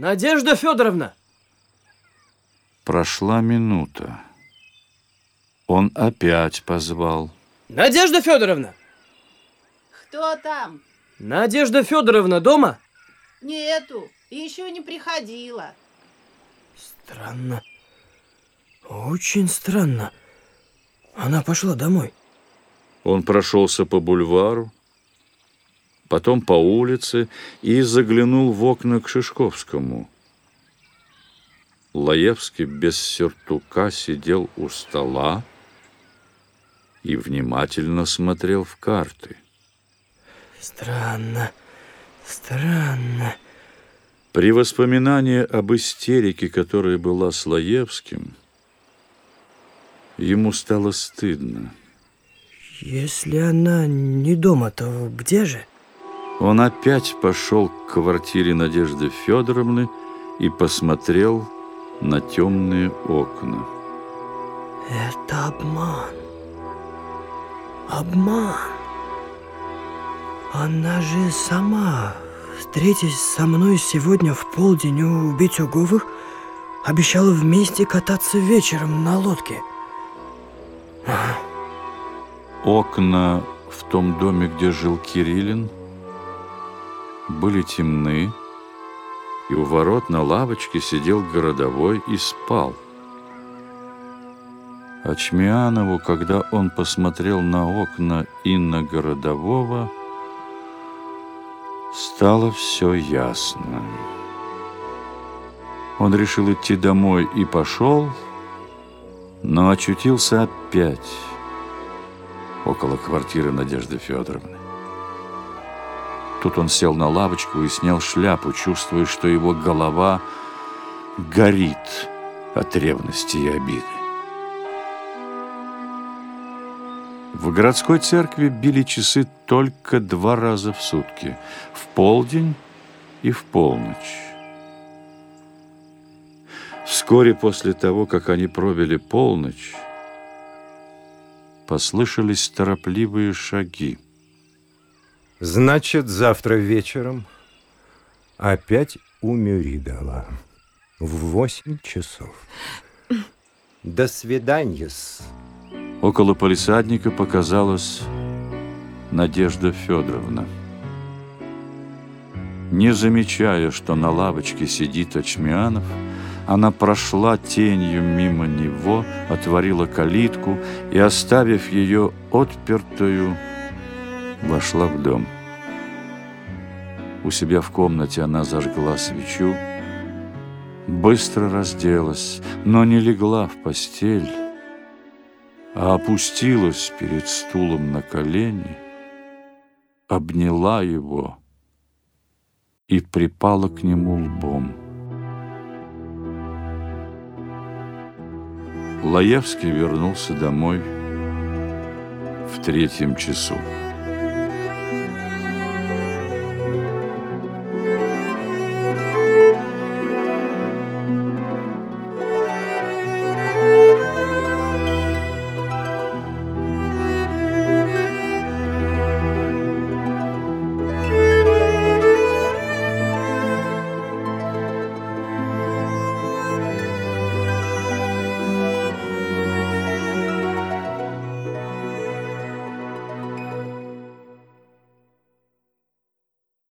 Надежда Федоровна! Прошла минута. Он опять позвал. Надежда Федоровна! Кто там? Надежда Федоровна дома? Нету, еще не приходила. Странно. Очень странно. Она пошла домой. Он прошелся по бульвару, потом по улице и заглянул в окна к Шишковскому. Лаевский без сюртука сидел у стола и внимательно смотрел в карты. Странно, странно. При воспоминании об истерике, которая была с Лаевским, ему стало стыдно. Если она не дома, то где же? Он опять пошел к квартире Надежды Федоровны и посмотрел на темные окна. Это обман. Обман. Она же сама, встретясь со мной сегодня в полдень у Битюговых, обещала вместе кататься вечером на лодке. Окна в том доме, где жил Кириллин, были темны, и у ворот на лавочке сидел городовой и спал. А Чмианову, когда он посмотрел на окна и на городового, стало все ясно. Он решил идти домой и пошел, но очутился опять около квартиры Надежды Федоровны. Тут он сел на лавочку и снял шляпу, чувствуя, что его голова горит от ревности и обиды. В городской церкви били часы только два раза в сутки, в полдень и в полночь. Вскоре после того, как они пробили полночь, послышались торопливые шаги. Значит, завтра вечером опять у Мюридова в восемь часов. До свидания. -с. Около полисадника показалась Надежда Федоровна. Не замечая, что на лавочке сидит Очмианов, она прошла тенью мимо него, отворила калитку и, оставив ее отпертую, вошла в дом. У себя в комнате она зажгла свечу, быстро разделась, но не легла в постель, а опустилась перед стулом на колени, обняла его и припала к нему лбом. Лаевский вернулся домой в третьем часу.